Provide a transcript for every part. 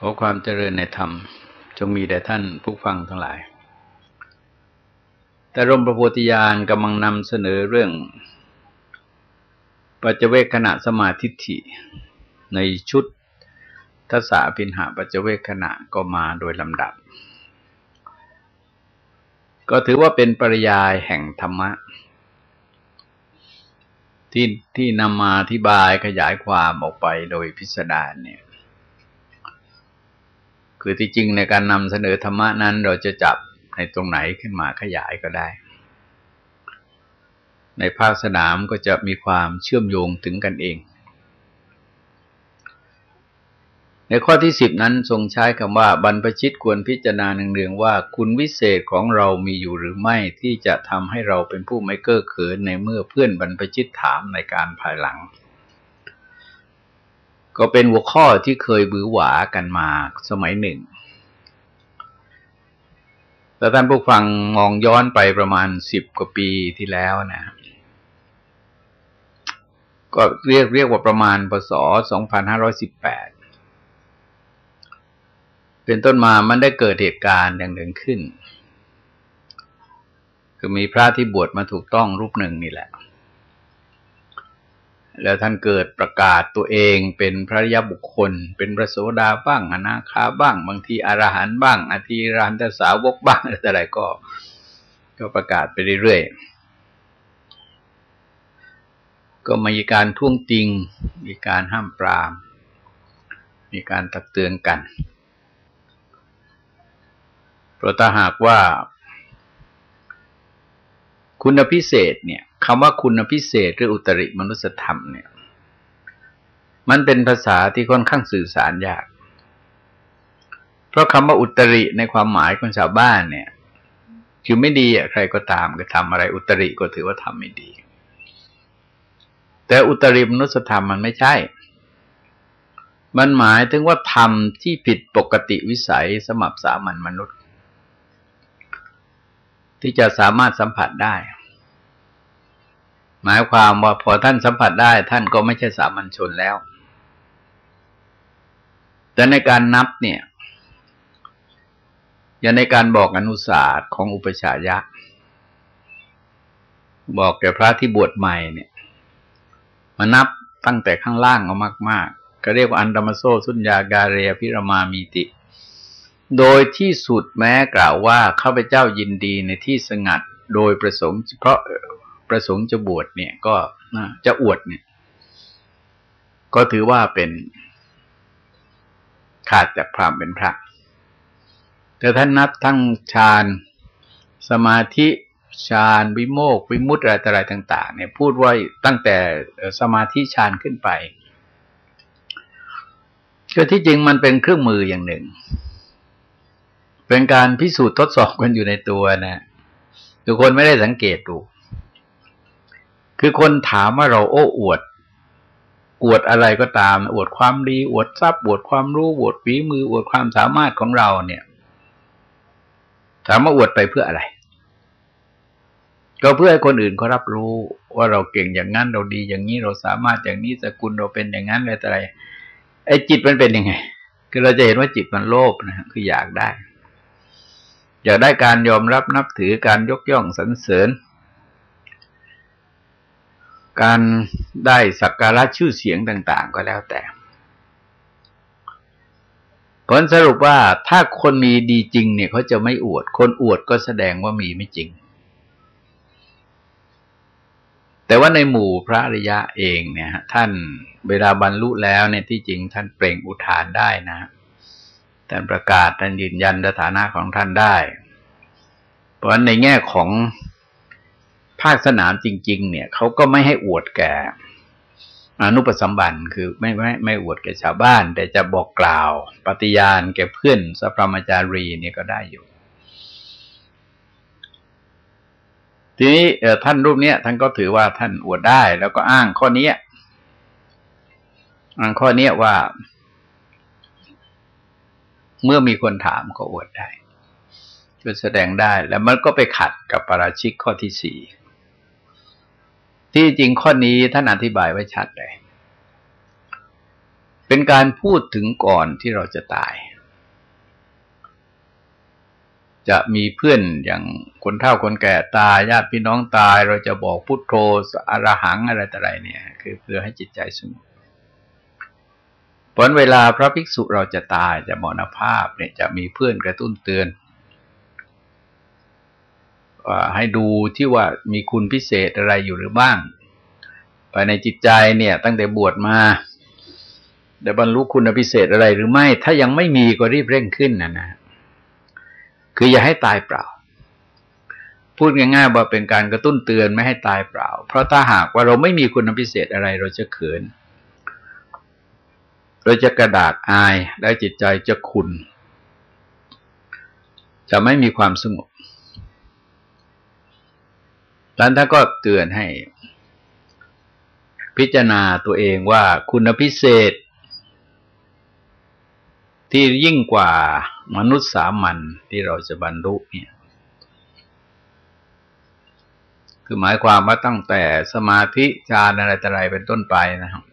ขอความเจริญในธรรม จงมีแด่ท่านผู้ฟังทั้งหลาย แต่รมประโพธิญาณกำลังนำเสนอเรื่อง ปัจเจเวกขณะสมาธิิในชุดทัศพินหาปัจเจเวกขณะก็มาโดยลำดับ ก็ถือว่าเป็นปริยายแห่งธรรมะ ที่ที่นำมาอธิบายขยายความออกไปโดยพิสดารเนี่ย คือที่จริงในการนำเสนอธรรมะนั้น เราจะจับในตรงไหนขึ้นมาขยายก็ได้ ในภาคสนามก็จะมีความเชื่อมโยงถึงกันเอง ในข้อที่สิบนั้นทรงใช้คำว่า บรรพชิตควรพิจารณาเนืองๆว่า คุณวิเศษของเรามีอยู่หรือไม่ที่จะทำให้เราเป็นผู้ไม่เก้อเขินในเมื่อเพื่อนบรรพชิตถามในการภายหลัง ก็เป็นหัวข้อที่เคยบือหวากันมาสมัยหนึ่งแต่ท่านผู้ฟังมองย้อนไปประมาณสิบกว่าปีที่แล้วนะ ก็เรียกเรียกว่าประมาณพศ2518เป็นต้นมามันได้เกิดเหตุการณ์อย่างหนึ่งขึ้น คือมีพระที่บวชมาถูกต้องรูปหนึ่งนี่แหละ แล้วท่านเกิดประกาศตัวเองเป็นพระยาบุคคล เป็นพระโสดาบ้างอนาคาบ้าง บางทีอรหันต์บ้าง อธิรันตสาวกบ้างอะไรก็ ก็ประกาศไปเรื่อยๆก็มีการท่วงติง มีการห้ามปราม มีการตักเตือนกันเพราะถ้าหากว่า คุณพิเศษเนี่ยคำว่าคุณพิเศษหรืออุตริมนุสธรรมเนี่ย มันเป็นภาษาที่ค่อนข้างสื่อสารยาก เพราะคำว่าอุตริในความหมายของชาวบ้านเนี่ย คือไม่ดีอะใครก็ตามก็ทำอะไร อุตริก็ถือว่าทำไม่ดี แต่อุตริมนุสธรรมมันไม่ใช่ มันหมายถึงว่าทำที่ผิดปกติวิสัยสมับสามัญมนุษย์ ที่จะสามารถสัมผัสได้ หมายความว่าพอท่านสัมผัสได้ท่านก็ไม่ใช่สามัญชนแล้ว แต่ในการนับเนี่ย อย่างในการบอกอนุศาสตร์ของอุปชายะ บอกแก่พระที่บวชใหม่เนี่ย มานับตั้งแต่ข้างล่างเอามาก ๆ ก็เรียกว่าอันดมโซสุญญาการเรียพิรมามีติ โดยที่สุดแม้กล่าวว่าข้าพเจ้ายินดีในที่สงัดโดยประสงค์เฉพาะ ประสงค์จะบวชเนี่ย ก็จะอวดเนี่ย ก็ถือว่าเป็นขาดจากพรามเป็นพระ แต่ท่านนับทั้งฌานสมาธิฌานวิโมกวิมุตติอะไรต่าง ๆ เนี่ย พูดไว้ตั้งแต่สมาธิฌานขึ้นไปก็ที่จริงมันเป็นเครื่องมืออย่างหนึ่ง เป็นการพิสูจน์ทดสอบกันอยู่ในตัวนะทุกคนไม่ได้สังเกตดู คือคนถามว่าเราโอ้อวด อวดอะไรก็ตาม อวดความดีอวดทรัพย์อวดความรู้อวดฝีมืออวดความสามารถของเราเนี่ย ถามว่าอวดไปเพื่ออะไร ก็เพื่อให้คนอื่นเขารับรู้ว่าเราเก่งอย่างนั้นเราดีอย่างนี้เราสามารถอย่างนี้สกุลเราเป็นอย่างนั้นอะไรแต่ไรไอ้จิตมันเป็นยังไง คือเราจะเห็นว่าจิตมันโลภนะคืออยากได้ อยากได้การยอมรับนับถือการยกย่องสรรเสริญ การได้สักการะชื่อเสียงต่าง ๆ ก็แล้วแต่ ผลสรุปว่าถ้าคนมีดีจริง เนี่ยเขาจะไม่อวด คนอวดก็แสดงว่ามีไม่จริง แต่ว่าในหมู่พระริยะเองเนี่ยท่านเวลาบรรลุแล้วเนี่ยที่จริงท่านเปล่งอุทานได้นะท่านประกาศท่านยืนยันสถานะของท่านได้ เพราะฉะนั้นในแง่ของาคสนามจริง ๆ เนี่ยเขาก็ไม่ให้อวดแก่อนุปสัมบันคือไม่ไม่ไม่อวดแก่ชาวบ้าน แต่จะบอกกล่าว ปฏิญาณแก่เพื่อนสัพพมจารีเนี่ยก็ได้อยู่ ทีนี้ท่านรูปเนี้ยท่านก็ถือว่าท่านอวดได้แล้วก็อ้างข้อนี้อ้างข้อนี้ว่า เมื่อมีคนถามก็อวดได้ก็แสดงได้แล้วมันก็ไปขัดกับปราชิกข้อที่สี่ ที่จริงข้อนี้ท่านอธิบายไว้ชัดเลย เป็นการพูดถึงก่อนที่เราจะตาย จะมีเพื่อนอย่างคนเฒ่าคนแก่ตายญาติพี่น้องตาย เราจะบอกพุทโธอรหังอะไรต่ออะไรเนี่ย คือเพื่อให้จิตใจสงบผลเวลาพระภิกษุเราจะตายจะมรณภาพเนี่ยจะมีเพื่อนกระตุ้นเตือน ให้ดูที่ว่ามีคุณพิเศษอะไรอยู่หรือบ้างภายในจิตใจเนี่ย ตั้งแต่บวชมาได้บรรลุคุณพิเศษอะไรหรือไม่ ถ้ายังไม่มีก็รีบเร่งขึ้นนะนะ คืออย่าให้ตายเปล่า พูดง่ายๆว่าเป็นการกระตุ้นเตือนไม่ให้ตายเปล่า เพราะถ้าหากว่าเราไม่มีคุณพิเศษอะไรเราจะเขิน เราจะกระดาษอาย และจิตใจจะขุนจะไม่มีความสงบ แล้วท่านก็เตือนให้ พิจารณาตัวเองว่าคุณพิเศษ ที่ยิ่งกว่ามนุษย์สามัญที่เราจะบรรลุเนี่ยคือหมายความว่าตั้งแต่สมาธิฌานอะไรต่ออะไรเป็นต้นไปนะครับ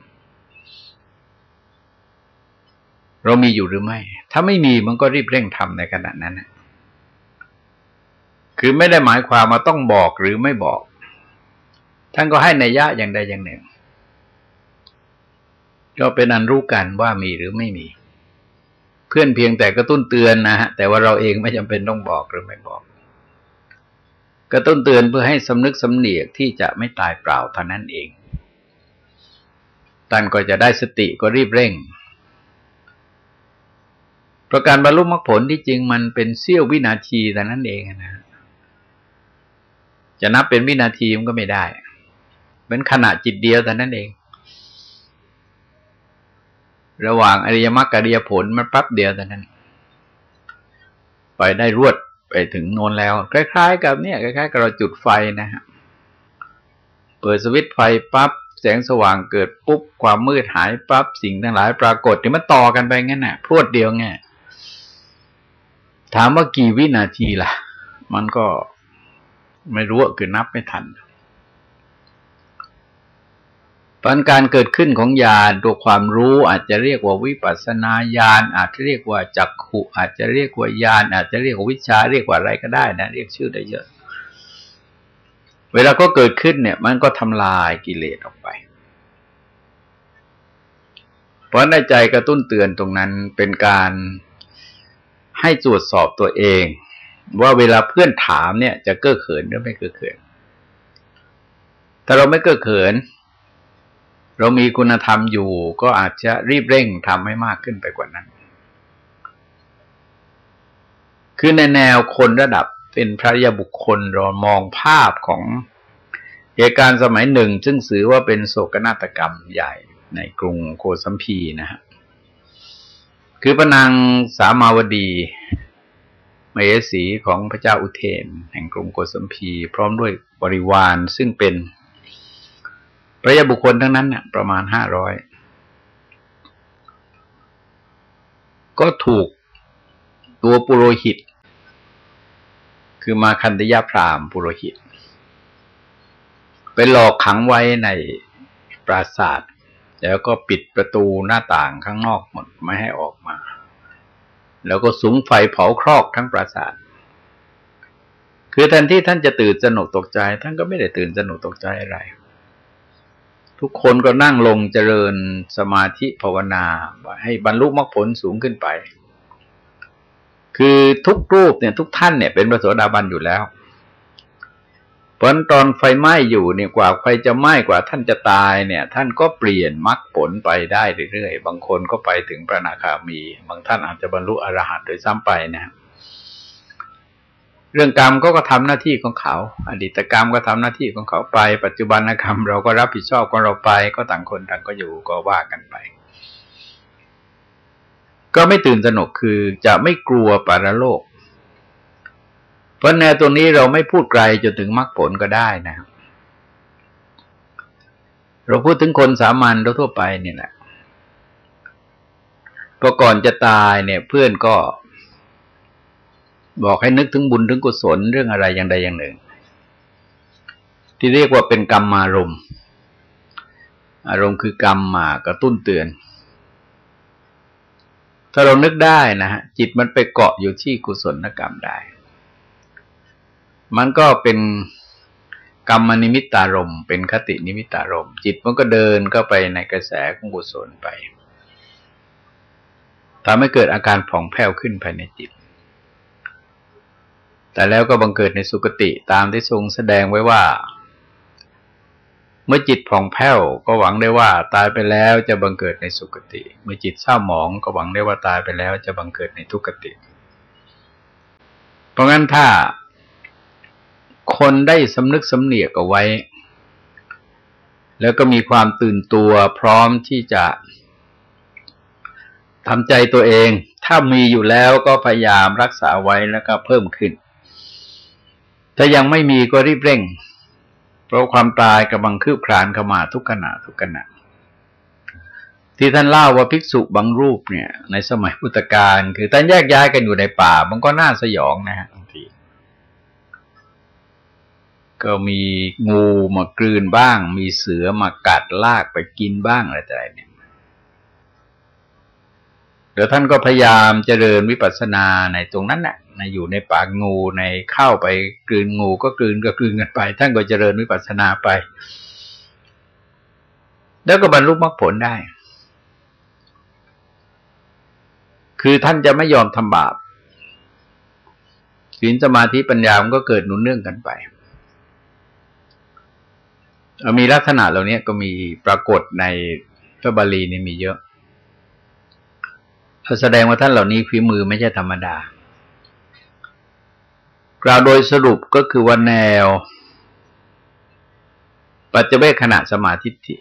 เรามีอยู่หรือไม่ ถ้าไม่มีมันก็รีบเร่งทำในขณะนั้นนะ คือไม่ได้หมายความมาต้องบอกหรือไม่บอก ท่านก็ให้ในยะอย่างใดอย่างหนึ่ง ก็เป็นอันรู้กันว่ามีหรือไม่มี เพื่อนเพียงแต่กระตุ้นเตือนนะฮะแต่ว่าเราเองไม่จำเป็นต้องบอกหรือไม่บอก กระตุ้นเตือนเพื่อให้สำนึกสำเนียกที่จะไม่ตายเปล่าเท่านั้นเองท่านก็จะได้สติก็รีบเร่งประการบรรลุมรรคผลที่จริงมันเป็นเสี้ยววินาทีแต่นั้นเองนะ จะนับเป็นวินาทีมันก็ไม่ได้เป็นขณะจิตเดียวแต่นั้นเอง ระหว่างอริยมรรคอริยผลมันปั๊บเดียวแต่นั้น ไปได้รวดไปถึงโน้นแล้ว คล้าย ๆ กับเนี่ยคล้ายๆกับเราจุดไฟนะฮะเปิดสวิตไฟปั๊บแสงสว่างเกิดปุ๊บความมืดหายปั๊บสิ่งทั้งหลาย ปรากฏที่มันต่อกันไปงั้นน่ะ พรวดเดียวไงถามว่ากี่วินาทีล่ะ มันก็ ไม่รู้คือนับไม่ทันตอนการเกิดขึ้นของญาณตัวความรู้อาจจะเรียกว่าวิปัสนาญาณอาจจะเรียกว่าจักขุอาจจะเรียกว่าญาณอาจจะเรียกว่าวิชาเรียกว่าอะไรก็ได้นะเรียกชื่อได้เยอะ เวลาก็เกิดขึ้นเนี่ย มันก็ทำลายกิเลสออกไป เพราะในใจกระตุ้นเตือนตรงนั้นเป็นการให้ตรวจสอบตัวเอง ว่าเวลาเพื่อนถามเนี่ย จะเก้อเขินหรือไม่เก้อเขิน ถ้าเราไม่เก้อเขิน เรามีคุณธรรมอยู่ ก็อาจจะรีบเร่งทำให้มากขึ้นไปกว่านั้น คือในแนวคนระดับเป็นพระยาบุคคลเรามองภาพของเหตุการณ์สมัยหนึ่ง ซึ่งถือว่าเป็นโศกนาฏกรรมใหญ่ในกรุงโคสัมพีนะฮะคือพระนางสามาวดี มเหสีของพระเจ้าอุเทน แห่งกรุงโกสัมพี พร้อมด้วยบริวารซึ่งเป็นพระยาบุคคลทั้งนั้นน่ะประมาณห้าร้อยก็ถูกตัวปุโรหิต คือมาคันตยาพรามปุโรหิต ไปหลอกขังไว้ในปราสาทแล้วก็ปิดประตูหน้าต่างข้างนอกหมดไม่ให้ออกมา แล้วก็สุมไฟเผาครอกทั้งปราสาท คือแทนที่ท่านจะตื่นสนุกตกใจ ท่านก็ไม่ได้ตื่นสนุกตกใจอะไร ทุกคนก็นั่งลงเจริญสมาธิภาวนา ให้บรรลุมรรคผลสูงขึ้นไป คือทุกรูปเนี่ย ทุกท่านเนี่ยเป็นพระโสดาบันอยู่แล้ว พราะตอนไฟไหม้อยู่เนี่ยกว่าไฟจะไหม้กว่าท่านจะตายเนี่ย ท่านก็เปลี่ยนมรรคผลไปได้เรื่อยๆ บางคนก็ไปถึงพระนาคามี บางท่านอาจจะบรรลุอรหันต์โดยซ้ำไปนะเรื่องกรรมก็ก็ทำหน้าที่ของเขา อดีตกรรมก็ทำหน้าที่ของเขาไป ปัจจุบันกรรมเราก็รับผิดชอบของเราไป ก็ต่างคนต่างก็อยู่ก็ว่ากันไป ก็ไม่ตื่นตระหนกคือจะไม่กลัวปารโลก เพราะแนวตรงนี้เราไม่พูดไกลจนถึงมรรคผลก็ได้นะ เราพูดถึงคนสามัญทั่วไปเนี่ยแหละพอก่อนจะตายเนี่ย เพื่อนก็ บอกให้นึกถึงบุญถึงกุศลเรื่องอะไรอย่างใดอย่างหนึ่ง ที่เรียกว่าเป็นกรรมมารมณ์อารมณ์คือกรรมมากระตุ้นเตือน ถ้าเรานึกได้นะฮะจิตมันไปเกาะอยู่ที่กุศลกรรมได้ มันก็เป็นกรรมนิมิตารมเป็นคตินิมิตารมจิตมันก็เดินเข้าไปในกระแสของกุศลไปทำให้เกิดอาการผ่องแผ้วขึ้นภายในจิต แต่แล้วก็บังเกิดในสุคติตามที่ทรงแสดงไว้ว่า เมื่อจิตผ่องแผ้วก็หวังได้ว่า ตายไปแล้วจะบังเกิดในสุคติ เมื่อจิตเศร้าหมองก็หวังได้ว่าตายไปแล้วจะบังเกิดในทุกติ เพราะงั้นถ้า คนได้สำนึกสำเนียกเอาไว้ แล้วก็มีความตื่นตัวพร้อมที่จะทำใจตัวเอง ถ้ามีอยู่แล้วก็พยายามรักษาไว้แล้วก็เพิ่มขึ้น ถ้ายังไม่มีก็รีบเร่ง เพราะความตายกำลังคืบคลานเข้ามาทุกขณะทุกขณะที่ท่านเล่าว่าภิกษุบางรูปเนี่ย ในสมัยพุทธกาลคือท่านแยกย้ายกันอยู่ในป่า มันก็น่าสยองนะฮะบางที ก็มีงูมากลืนบ้าง มีเสือมากัดลากไปกินบ้างอะไรต่างเนี่ยเดี๋ยวท่านก็พยายามเจริญวิปัสสนาในตรงนั้นแหละในอยู่ในปากงูในเข้าไปกลืนงูก็กลืนก็กลืนกันไป ท่านก็เจริญวิปัสสนาไป แล้วก็บรรลุมรรคผลได้ คือท่านจะไม่ยอมทำบาปศีลสมาธิปัญญามันก็เกิดหนุนเนื่องกันไป มีลักษณะเหล่านี้ก็มีปรากฏในพระบาลีนี่มีเยอะแสดงว่าท่านเหล่านี้ฝีมือไม่ใช่ธรรมดา กล่าวโดยสรุปก็คือว่าแนว ปัจเจเวขณะสมาธิิ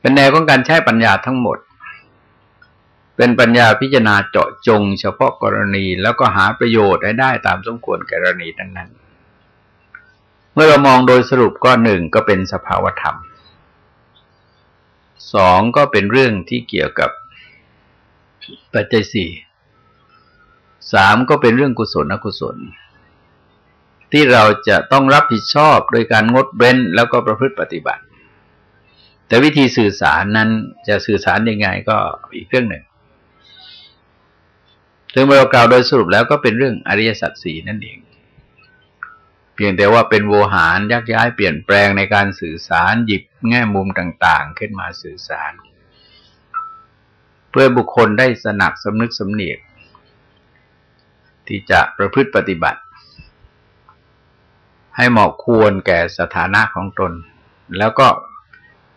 เป็นแนวของการใช้ปัญญาทั้งหมด เป็นปัญญาพิจารณาเจาะจง เฉพาะกรณีแล้วก็หาประโยชน์ได้ได้ตามสมควรกรณีนั้นๆ เมื่อเรามองโดยสรุปก็หนึ่งก็เป็นสภาวธรรมสองก็เป็นเรื่องที่เกี่ยวกับปัจจัยสี่สามก็เป็นเรื่องกุศลอกุศล ที่เราจะต้องรับผิดชอบโดยการงดเว้นแล้วก็ประพฤติปฏิบัติ แต่วิธีสื่อสารนั้นจะสื่อสารยังไงก็อีกเรื่องหนึ่งถึงเรากล่าวโดยสรุปแล้วก็เป็นเรื่องอริยสัจสี่นั่นเอง เพียงแต่ว่าเป็นโวหารยักย้ายเปลี่ยนแปลงในการสื่อสารหยิบแง่มุมต่างๆ ขึ้นมาสื่อสาร เพื่อบุคคลได้สนักสำนึกสำเนียก ที่จะประพฤติปฏิบัติ ให้เหมาะควรแก่สถานะของตน แล้วก็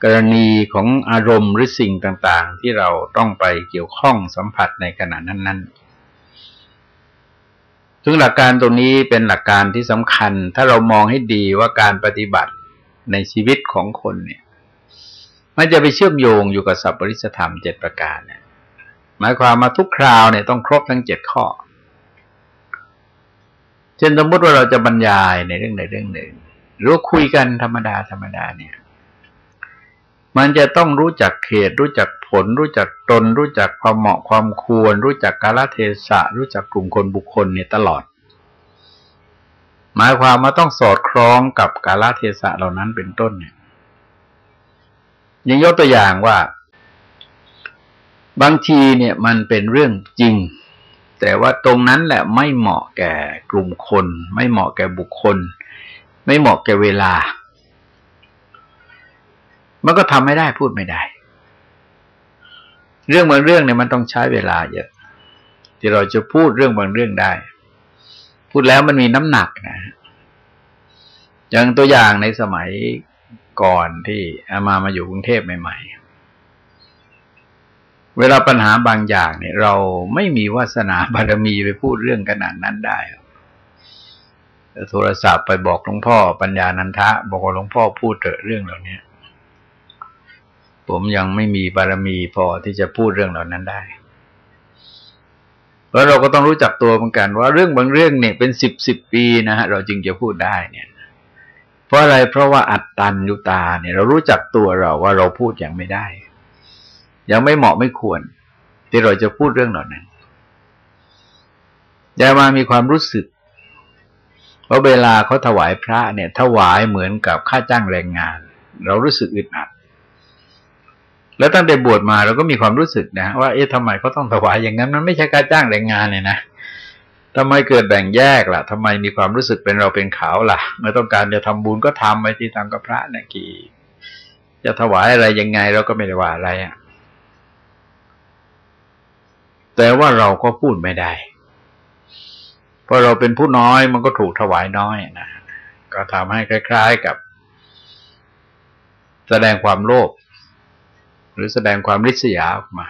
กรณีของอารมณ์หรือสิ่งต่างๆ ที่เราต้องไปเกี่ยวข้องสัมผัสในขณะนั้น ๆ ซึ่งหลักการตรงนี้เป็นหลักการที่สำคัญ ถ้าเรามองให้ดีว่าการปฏิบัติในชีวิตของคนเนี่ย มันจะไปเชื่อมโยงอยู่กับสัพปริสธรรมเจ็ดประการเนี่ย หมายความมาทุกคราวเนี่ยต้องครบทั้งเจ็ดข้อ เช่นสมมติว่าเราจะบรรยายในเรื่องใดเรื่องหนึ่ง หรือคุยกันธรรมดาธรรมดาเนี่ย มันจะต้องรู้จักเขต รู้จักผล รู้จักตน รู้จักความเหมาะความควร รู้จักกาลเทศะ รู้จักกลุ่มคนบุคคลเนี่ยตลอด หมายความว่าต้องสอดคล้องกับกาลเทศะเหล่านั้นเป็นต้นเนี่ยยังยกตัวอย่างว่า บางทีเนี่ยมันเป็นเรื่องจริง แต่ว่าตรงนั้นแหละไม่เหมาะแก่กลุ่มคน ไม่เหมาะแก่บุคคล ไม่เหมาะแก่เวลา มันก็ทำไม่ได้พูดไม่ได้ เรื่องบางเรื่องเนี่ยมันต้องใช้เวลาเยอะ ที่เราจะพูดเรื่องบางเรื่องได้ พูดแล้วมันมีน้ำหนักนะอย่างตัวอย่างในสมัยก่อนที่อามามาอยู่กรุงเทพใหม่ ๆ เวลาปัญหาบางอย่างเนี่ย เราไม่มีวาสนาบารมีไปพูดเรื่องขนาดนั้นได้โทรศัพท์ไปบอกหลวงพ่อปัญญานันทะ บอกว่าหลวงพ่อพูดเถอะเรื่องเหล่านี้ ผมยังไม่มีบารมีพอที่จะพูดเรื่องเหล่านั้นได้แล้วเราก็ต้องรู้จักตัวเหมือนกัน ว่าเรื่องบางเรื่องเนี่ยเป็นสิบสิบปีนะฮะเราจึงจะพูดได้เนี่ย เพราะอะไรเพราะว่าอัตตันยุตาเนี่ย เรารู้จักตัวเราว่าเราพูดอย่างไม่ได้ ยังไม่เหมาะไม่ควร ที่เราจะพูดเรื่องเหล่านั้นยามามีความรู้สึกว่าเวลาเขาถวายพระเนี่ย ถวายเหมือนกับค่าจ้างแรงงาน เรารู้สึกอึดอัด แล้วตั้งแต่บวชมาเราก็มีความรู้สึกนะ ว่าเอ๊ะทำไมเขาต้องถวายอย่างนั้น มันไม่ใช่การจ้างแรงงานเนี่ยนะทำไมเกิดแบ่งแยกล่ะทำไมมีความรู้สึกเป็นเราเป็นเขาล่ะเมื่อต้องการจะทำบุญก็ทำไปที่ทางกับพระนะกี่จะถวายอะไรยังไงเราก็ไม่ได้ว่าอะไรอะแต่ว่าเราก็พูดไม่ได้ เพราะเราเป็นผู้น้อยมันก็ถูกถวายน้อยนะ ก็ทำให้คล้าย ๆกับ แสดงความโลภ หรือแสดงความริษยาออกมา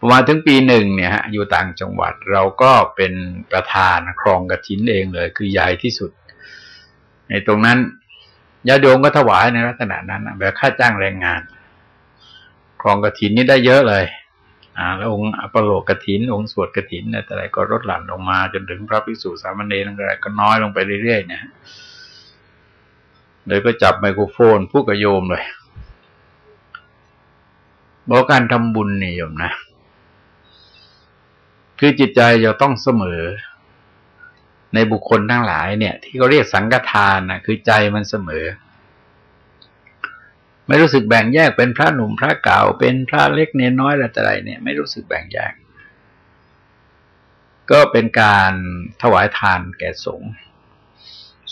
ประมาณถึงปีหนึ่งเนี่ยฮะอยู่ต่างจังหวัดเราก็เป็นประธานครองกระถินเองเลย คือใหญ่ที่สุด ในตรงนั้นญาติโยมก็ถวายในลักษณะนั้นแบบค่าจ้างแรงงาน ครองกระถินนี่ได้เยอะเลย อ่า แล้วองค์อปโลกกระถิน องค์สวดกระถินอะไรก็ลดหลั่นลงมา จนถึงพระภิกษุสามเณรอะไรก็น้อยลงไปเรื่อยๆเนี่ยเลยก็จับไมโครโฟนพูดกับโยมเลย บอกการทำบุญนี่โยมนะ คือจิตใจจะต้องเสมอ ในบุคคลทั้งหลายเนี่ย ที่เขาเรียกสังฆทานนะคือใจมันเสมอ ไม่รู้สึกแบ่งแยกเป็นพระหนุ่มพระเก่าเป็นพระเล็กเนน้อยอะไรเนี่ย ไม่รู้สึกแบ่งแยก ก็เป็นการถวายทานแก่สงฆ์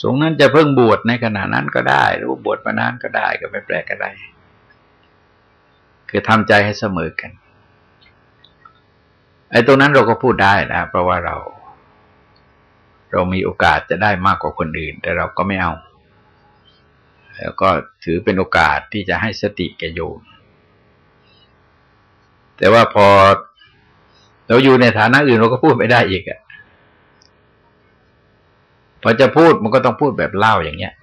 สงฆ์นั้นจะเพิ่งบวชในขณะนั้นก็ได้ หรือบวชมานานก็ได้ก็ไม่แปลกก็ได้ คือทำใจให้เสมอกันไอ้ตรงนั้นเราก็พูดได้นะ เพราะว่าเรา เรามีโอกาสจะได้มากกว่าคนอื่น แต่เราก็ไม่เอา แล้วก็ถือเป็นโอกาสที่จะให้สติแกโยมแต่ว่าพอเราอยู่ในฐานะอื่นเราก็พูดไม่ได้อีกอะพอจะพูดมันก็ต้องพูดแบบเล่าอย่างเงี้ย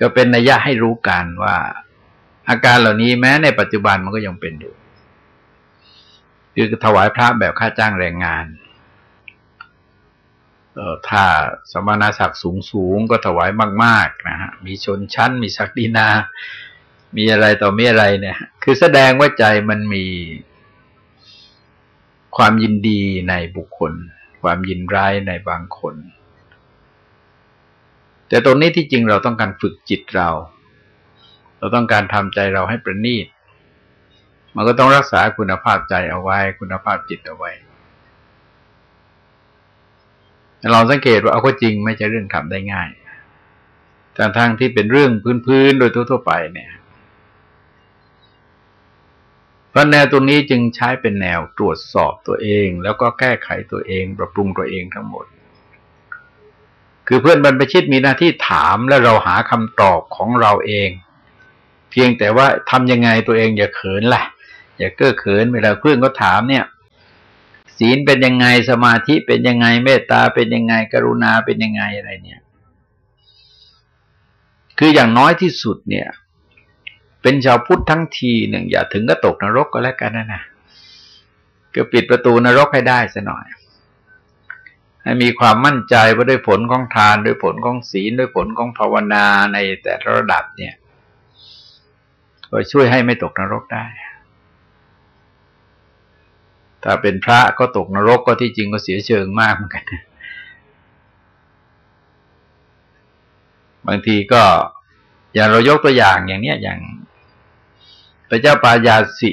ก็เป็นนัยยะให้รู้กันว่า อาการเหล่านี้แม้ในปัจจุบันมันก็ยังเป็นอยู่ คือถวายพระแบบค่าจ้างแรงงานเออถ้าสมณศักดิ์สูงสูงก็ถวายมาก ๆ นะฮะ มีชนชั้น มีศักดินา มีอะไรต่อมีอะไรเนี่ย คือแสดงว่าใจมันมีความยินดีในบุคคล ความยินร้ายในบางคน แต่ตรงนี้ที่จริงเราต้องการฝึกจิตเรา เราต้องการทำใจเราให้ประณีต มันก็ต้องรักษาคุณภาพใจเอาไว้ คุณภาพจิตเอาไว้เราสังเกตว่าเอาก็จริงไม่ใช่เรื่องทำได้ง่ายแต่ทางที่เป็นเรื่องพื้นๆโดยทั่วๆไปเนี่ยเพราะแนวตรงนี้จึงใช้เป็นแนวตรวจสอบตัวเอง แล้วก็แก้ไขตัวเอง ปรับปรุงตัวเองทั้งหมด คือเพื่อนบรรพชิตมีหน้าที่ถามและเราหาคำตอบของเราเอง พียงแต่ว่าทำยังไงตัวเองอย่าเขินแหละอย่าเก้อเขินเวลาเพื่อนก็ถามเนี่ย ศีลเป็นยังไงสมาธิเป็นยังไงเมตตาเป็นยังไง กรุณาเป็นยังไงอะไรเนี่ย คืออย่างน้อยที่สุดเนี่ย เป็นชาวพุทธทั้งทีหนึ่งอย่าถึงก็ตกนรกก็แล้วกันนะนะก็ปิดประตูนรกให้ได้ซะหน่อยให้มีความมั่นใจว่าด้วยผลของทานด้วยผลของศีลด้วยผลของภาวนาในแต่ระดับเนี่ย ก็ช่วยให้ไม่ตกนรกได้ ถ้าเป็นพระก็ตกนรกก็ที่จริงก็เสียเชิงมากเหมือนกัน บางทีก็อย่างเรายกตัวอย่างอย่างเนี้ยอย่าง พระเจ้าปายาสิ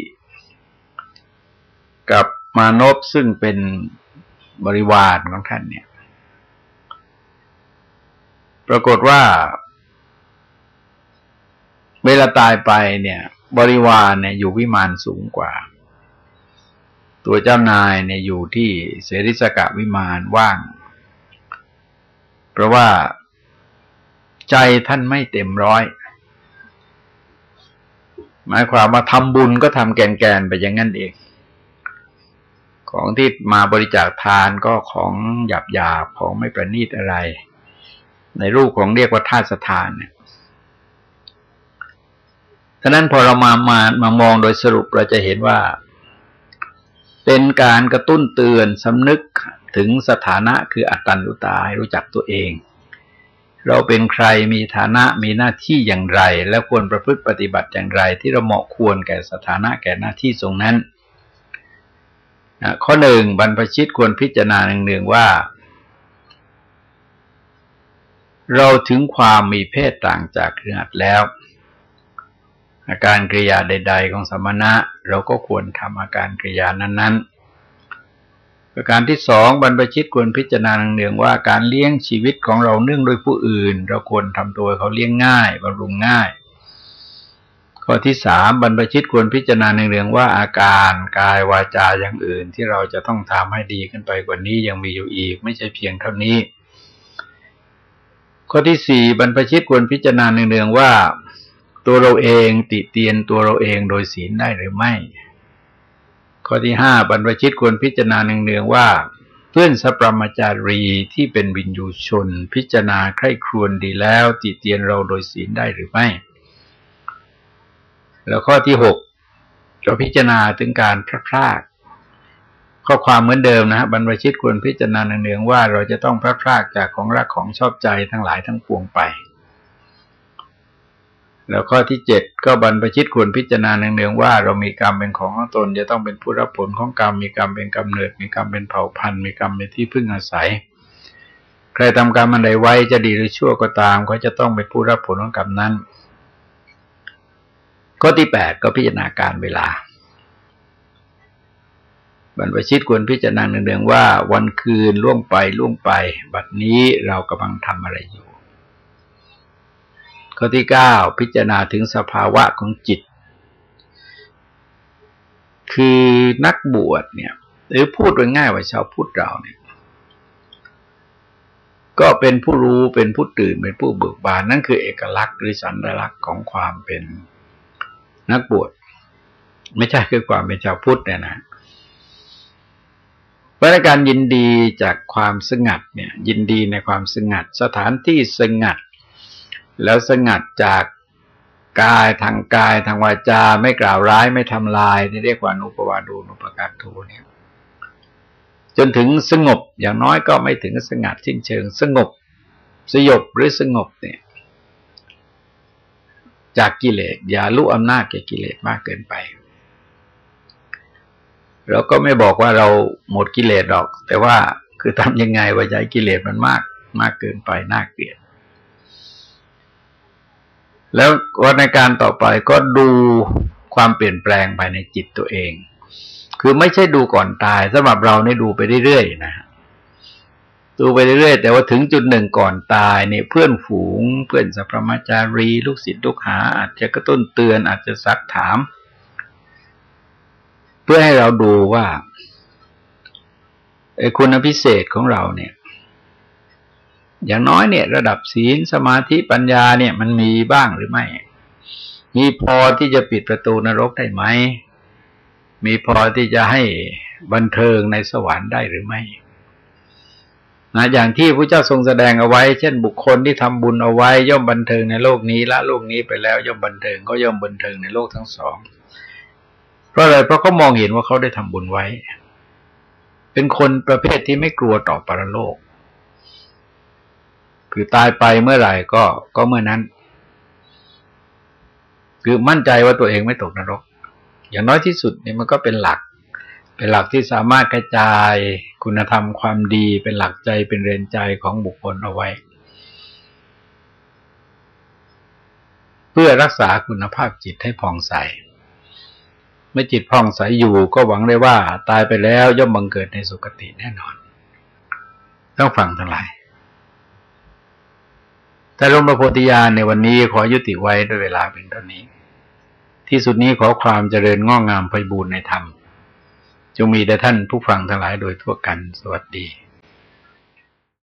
กับมานพซึ่งเป็นบริวารของท่านเนี่ย ปรากฏว่า เวลาตายไปเนี่ย บริวารเนี่ยอยู่วิมานสูงกว่า ตัวเจ้านายเนี่ยอยู่ที่เสริสกะวิมานว่าง เพราะว่าใจท่านไม่เต็มร้อย หมายความว่าทำบุญก็ทำแกนๆไปอย่างนั้นเอง ของที่มาบริจาคทานก็ของหยาบๆของไม่ประณีตอะไร ในรูปของเรียกว่าธาตุสถานเนี่ย ฉะนั้นพอเรามามามามองโดยสรุปเราจะเห็นว่า เป็นการกระตุ้นเตือนสำนึกถึงสถานะคืออัตตันุตาให้รู้จักตัวเอง เราเป็นใครมีฐานะมีหน้าที่อย่างไร และควรประพฤติปฏิบัติอย่างไร ที่เราเหมาะควรแก่สถานะแก่หน้าที่ตรงนั้นข้อหนึ่งบรรพชิตควรพิจารณาหนึ่งว่า เราถึงความมีเพศต่างจากเครือขัดแล้ว อาการกริยาใด ๆ ของสมณะ เราก็ควรทำอาการกริยานั้นๆ ประการที่สองบรรพชิตควรพิจารณาเนืองว่าการเลี้ยงชีวิตของเราเนื่องโดยผู้อื่น เราควรทำตัวเขาเลี้ยงง่ายบำรุงง่าย ข้อที่สามบรรพชิตควรพิจารณาในเรื่องว่าอาการกายวาจาอย่างอื่น ที่เราจะต้องทำให้ดีขึ้นไปกว่านี้ยังมีอยู่อีก ไม่ใช่เพียงเท่านี้ข้อที่สี่บรรพชิตควรพิจารณาในเรื่องว่า ตัวเราเองติเตียนตัวเราเองโดยศีลได้หรือไม่ ข้อที่ห้าบรรพชิตควรพิจารณาเนืองๆว่า เพื่อนสัพมจารีที่เป็นวินยูชน พิจารณาใคร่ครวญดีแล้ว ติเตียนเราโดยศีลได้หรือไม่ แล้วข้อที่หกก็พิจารณาถึงการพลาดพลาดข้อความเหมือนเดิมนะฮะบรรพชิตควรพิจารณาเนืองๆว่าเราจะต้องพลาดพลาดจากของรักของชอบใจทั้งหลายทั้งปวงไป แล้วข้อที่เจ็ดก็บรรพชิตควรพิจารณาเนืองๆว่าเรามีกรรมเป็นของของตน จะต้องเป็นผู้รับผลของกรรม มีกรรมเป็นกำเนิด มีกรรมเป็นเผ่าพันธุ์ มีกรรมเป็นที่พึ่งอาศัย ใครทำกรรมอะไรไว้จะดีหรือชั่วก็ตาม ก็จะต้องเป็นผู้รับผลของกรรมนั้น ข้อที่แปดก็พิจารณาการเวลา บรรพชิตควรพิจารณาเนืองๆว่า วันคืนล่วงไปล่วงไป บัดนี้เรากำลังทำอะไรอยู่ ข้อที่เก้าพิจารณาถึงสภาวะของจิต คือนักบวชเนี่ย หรือพูดง่ายว่าชาวพุทธเราเนี่ย ก็เป็นผู้รู้เป็นผู้ตื่นเป็นผู้เบิกบานนั่นคือเอกลักษณ์หรือสัญลักษณ์ของความเป็นนักบวชไม่ใช่คือความเป็นชาวพุทธเนี่ยนะพระการยินดีจากความสงัดเนี่ย ยินดีในความสงัด สถานที่สงัด แล้วสงัดจากกายทางกายทางวาจาไม่กล่าวร้ายไม่ทำลายที่เรียกว่านุปวาดูนุปการทูเนี่ยจนถึงสงบอย่างน้อยก็ไม่ถึงสงัดชิ้นเชิง สงบ สยบหรือสงบเนี่ย จากกิเลสอย่าลุอำนาจแก่กิเลสมากเกินไป เราก็ไม่บอกว่าเราหมดกิเลสหรอก แต่ว่าคือทำยังไงว่าใจกิเลสมันมาก มากเกินไปน่าเกลียด แล้ววันในการต่อไปก็ดูความเปลี่ยนแปลงภายในจิตตัวเอง คือไม่ใช่ดูก่อนตายสำหรับเราเนี่ยดูไปเรื่อยๆนะดูไปเรื่อยๆแต่ว่าถึงจุดหนึ่งก่อนตายเนี่ยเพื่อนฝูง เพื่อนสัพพมจารี ลูกศิษย์ลูกหา อาจจะกระตุ้นเตือนอาจจะซักถาม เพื่อให้เราดูว่าไอ้คุณพิเศษของเราเนี่ย อย่างน้อยเนี่ยระดับศีลสมาธิปัญญาเนี่ยมันมีบ้างหรือไม่ มีพอที่จะปิดประตูนรกได้ไหม มีพอที่จะให้บันเทิงในสวรรค์ได้หรือไม่นะอย่างที่พระเจ้าทรงแสดงเอาไว้ เช่นบุคคลที่ทำบุญเอาไว้ ย่อมบันเทิงในโลกนี้ละโลกนี้ไปแล้วย่อมบันเทิงก็ย่อมบันเทิงในโลกทั้งสอง เพราะอะไรเพราะเขามองเห็นว่าเขาได้ทำบุญไว้ เป็นคนประเภทที่ไม่กลัวต่อปรโลก คือตายไปเมื่อไหร่ก็ก็เมื่อนั้น คือมั่นใจว่าตัวเองไม่ตกนรก อย่างน้อยที่สุดเนี่ยมันก็เป็นหลัก เป็นหลักที่สามารถกระจายคุณธรรมความดีเป็นหลักใจเป็นเรือนใจของบุคคลเอาไว้ เพื่อรักษาคุณภาพจิตให้ผ่องใสเมื่อจิตผ่องใสอยู่ก็หวังได้ว่า ตายไปแล้วย่อมบังเกิดในสุคติแน่นอนต้องฟังทั้งหลาย แต่ลงประโพธิญาณในวันนี้ขอยุติไว้ด้วยเวลาเป็นเท่านี้ ที่สุดนี้ขอความเจริญง้องามไปบูรณนธรรมจงมีแด่ท่านผู้ฟังทั้งหลายโดยทั่วกันสวัสดี